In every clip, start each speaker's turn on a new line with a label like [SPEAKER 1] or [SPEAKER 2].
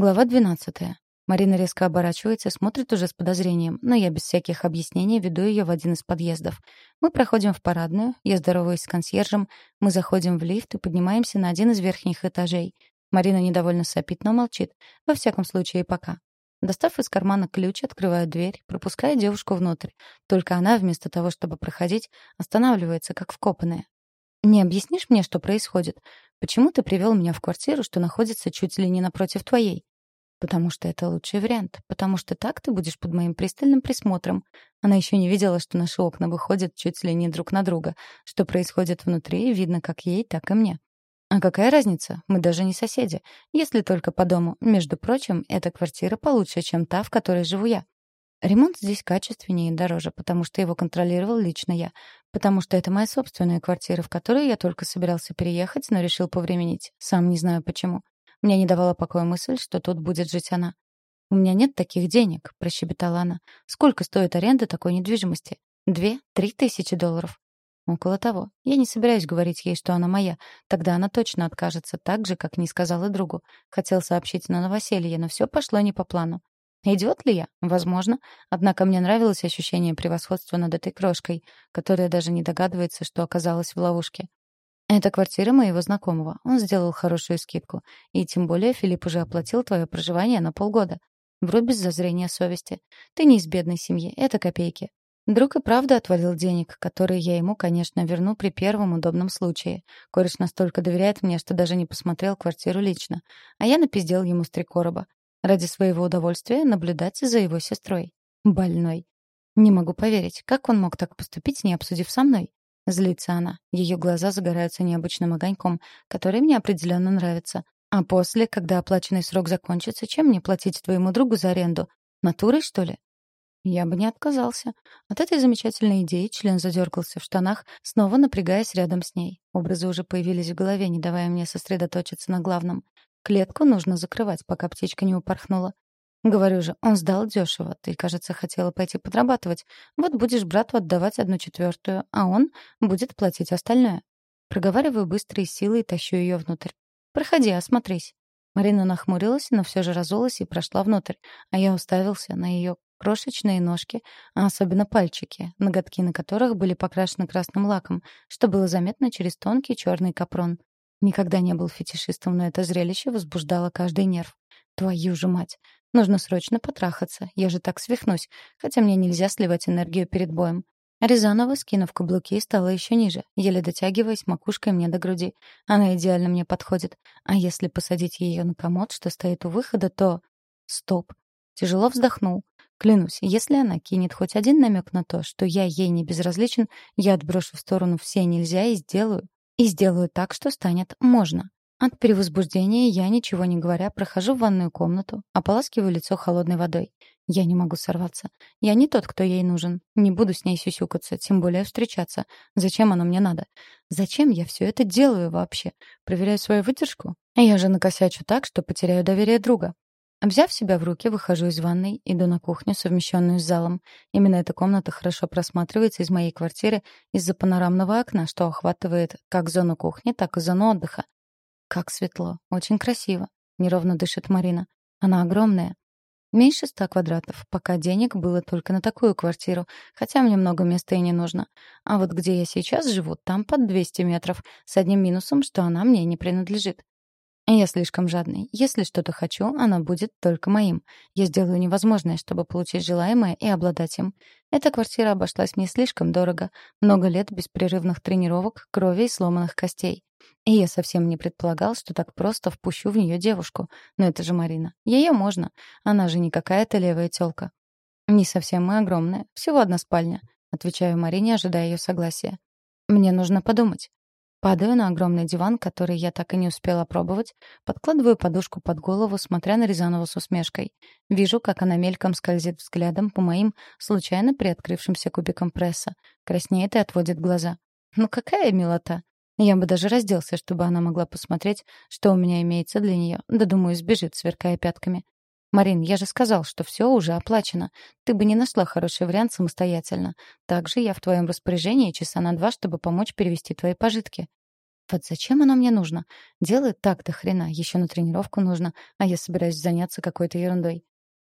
[SPEAKER 1] Глава 12. Марина резко оборачивается, смотрит уже с подозрением, но я без всяких объяснений веду ее в один из подъездов. Мы проходим в парадную, я здороваюсь с консьержем, мы заходим в лифт и поднимаемся на один из верхних этажей. Марина недовольно сопит, но молчит. Во всяком случае, пока. Достав из кармана ключ, открываю дверь, пропуская девушку внутрь. Только она, вместо того, чтобы проходить, останавливается, как вкопанная. «Не объяснишь мне, что происходит? Почему ты привел меня в квартиру, что находится чуть ли не напротив твоей?» «Потому что это лучший вариант. Потому что так ты будешь под моим пристальным присмотром». Она еще не видела, что наши окна выходят чуть ли не друг на друга. Что происходит внутри, видно как ей, так и мне. А какая разница? Мы даже не соседи. Если только по дому. Между прочим, эта квартира получше, чем та, в которой живу я. Ремонт здесь качественнее и дороже, потому что его контролировал лично я. Потому что это моя собственная квартира, в которую я только собирался переехать, но решил повременить. Сам не знаю почему. Мне не давала покоя мысль, что тут будет жить она. «У меня нет таких денег», — прощебетала она. «Сколько стоит аренда такой недвижимости? Две? Три тысячи долларов?» Около того. Я не собираюсь говорить ей, что она моя. Тогда она точно откажется, так же, как не сказала другу. Хотел сообщить на новоселье, но все пошло не по плану. Идиот ли я? Возможно. Однако мне нравилось ощущение превосходства над этой крошкой, которая даже не догадывается, что оказалась в ловушке. Это квартира моего знакомого. Он сделал хорошую скидку. И тем более Филипп уже оплатил твое проживание на полгода. Вру без зазрения совести. Ты не из бедной семьи, это копейки. Друг и правда отвалил денег, которые я ему, конечно, верну при первом удобном случае. Кореш настолько доверяет мне, что даже не посмотрел квартиру лично. А я напиздел ему с три короба. Ради своего удовольствия наблюдать за его сестрой. Больной. Не могу поверить, как он мог так поступить, не обсудив со мной? Злится она. Ее глаза загораются необычным огоньком, который мне определенно нравится. А после, когда оплаченный срок закончится, чем мне платить твоему другу за аренду? Натурой, что ли? Я бы не отказался. От этой замечательной идеи член задергался в штанах, снова напрягаясь рядом с ней. Образы уже появились в голове, не давая мне сосредоточиться на главном. Клетку нужно закрывать, пока птичка не упорхнула. Говорю же, он сдал дешево. Ты, кажется, хотела пойти подрабатывать. Вот будешь брату отдавать одну четвертую, а он будет платить остальное. Проговариваю быстрой силой и тащу ее внутрь. Проходи, осмотрись. Марина нахмурилась, но все же разулась и прошла внутрь, а я уставился на ее крошечные ножки, а особенно пальчики, ноготки на которых были покрашены красным лаком, что было заметно через тонкий черный капрон. Никогда не был фетишистом, но это зрелище возбуждало каждый нерв. Твою же мать! Нужно срочно потрахаться, я же так свихнусь, хотя мне нельзя сливать энергию перед боем. Рязанова, скинув каблуки, стала еще ниже, еле дотягиваясь макушкой мне до груди. Она идеально мне подходит. А если посадить ее на комод, что стоит у выхода, то... Стоп. Тяжело вздохнул. Клянусь, если она кинет хоть один намек на то, что я ей не безразличен, я отброшу в сторону все нельзя и сделаю. И сделаю так, что станет можно. От перевозбуждения я, ничего не говоря, прохожу в ванную комнату, ополаскиваю лицо холодной водой. Я не могу сорваться. Я не тот, кто ей нужен. Не буду с ней сюсюкаться, тем более встречаться. Зачем оно мне надо? Зачем я все это делаю вообще? Проверяю свою выдержку? Я же накосячу так, что потеряю доверие друга. Взяв себя в руки, выхожу из ванной, иду на кухню, совмещенную с залом. Именно эта комната хорошо просматривается из моей квартиры из-за панорамного окна, что охватывает как зону кухни, так и зону отдыха. Как светло, очень красиво. Неровно дышит Марина. Она огромная. Меньше ста квадратов, пока денег было только на такую квартиру, хотя мне много места и не нужно. А вот где я сейчас живу, там под 200 метров, с одним минусом, что она мне не принадлежит. Я слишком жадный. Если что-то хочу, оно будет только моим. Я сделаю невозможное, чтобы получить желаемое и обладать им. Эта квартира обошлась мне слишком дорого. Много лет беспрерывных тренировок, крови и сломанных костей. И я совсем не предполагал, что так просто впущу в нее девушку. Но это же Марина. Ее можно. Она же не какая-то левая тёлка. Не совсем мы огромная. Всего одна спальня. Отвечаю Марине, ожидая ее согласия. Мне нужно подумать. Падаю на огромный диван, который я так и не успела пробовать, подкладываю подушку под голову, смотря на Рязанову с усмешкой. Вижу, как она мельком скользит взглядом по моим случайно приоткрывшимся кубикам пресса, краснеет и отводит глаза. Ну какая милота! Я бы даже разделся, чтобы она могла посмотреть, что у меня имеется для нее, да, думаю, сбежит, сверкая пятками. «Марин, я же сказал, что все уже оплачено. Ты бы не нашла хороший вариант самостоятельно. Также я в твоем распоряжении часа на два, чтобы помочь перевести твои пожитки». Вот зачем оно мне нужно? Делает так до хрена, еще на тренировку нужно, а я собираюсь заняться какой-то ерундой.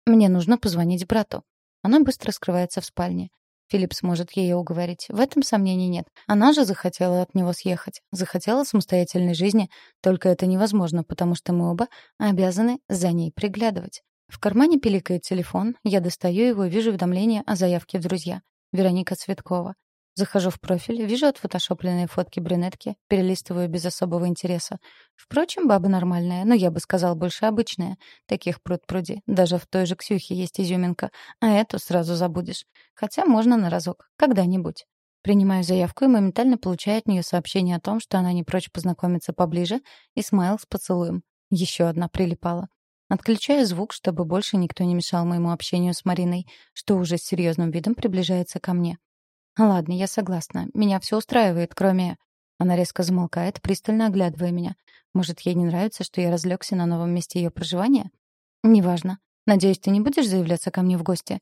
[SPEAKER 1] Мне нужно позвонить брату. Она быстро скрывается в спальне. Филипп сможет ее уговорить. В этом сомнений нет. Она же захотела от него съехать. Захотела самостоятельной жизни. Только это невозможно, потому что мы оба обязаны за ней приглядывать. В кармане пиликает телефон. Я достаю его и вижу уведомление о заявке в друзья. Вероника Цветкова. Захожу в профиль, вижу отфотошопленные фотки брюнетки, перелистываю без особого интереса. Впрочем, баба нормальная, но я бы сказал, больше обычная. Таких пруд-пруди. Даже в той же Ксюхе есть изюминка, а эту сразу забудешь. Хотя можно на разок. Когда-нибудь. Принимаю заявку и моментально получаю от нее сообщение о том, что она не прочь познакомиться поближе, и смайл с поцелуем. Еще одна прилипала. Отключаю звук, чтобы больше никто не мешал моему общению с Мариной, что уже с серьезным видом приближается ко мне. «Ладно, я согласна. Меня все устраивает, кроме...» Она резко замолкает, пристально оглядывая меня. Может, ей не нравится, что я разлегся на новом месте ее проживания? «Неважно. Надеюсь, ты не будешь заявляться ко мне в гости?»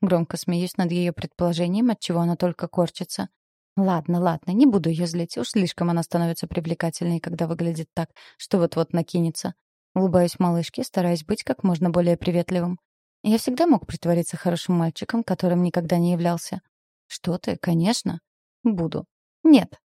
[SPEAKER 1] Громко смеюсь над ее предположением, от чего она только корчится. Ладно, ладно, не буду ее злить. Уж слишком она становится привлекательной, когда выглядит так, что вот-вот накинется. Улыбаюсь малышке, стараясь быть как можно более приветливым. Я всегда мог притвориться хорошим мальчиком, которым никогда не являлся. «Что ты? Конечно». «Буду». «Нет».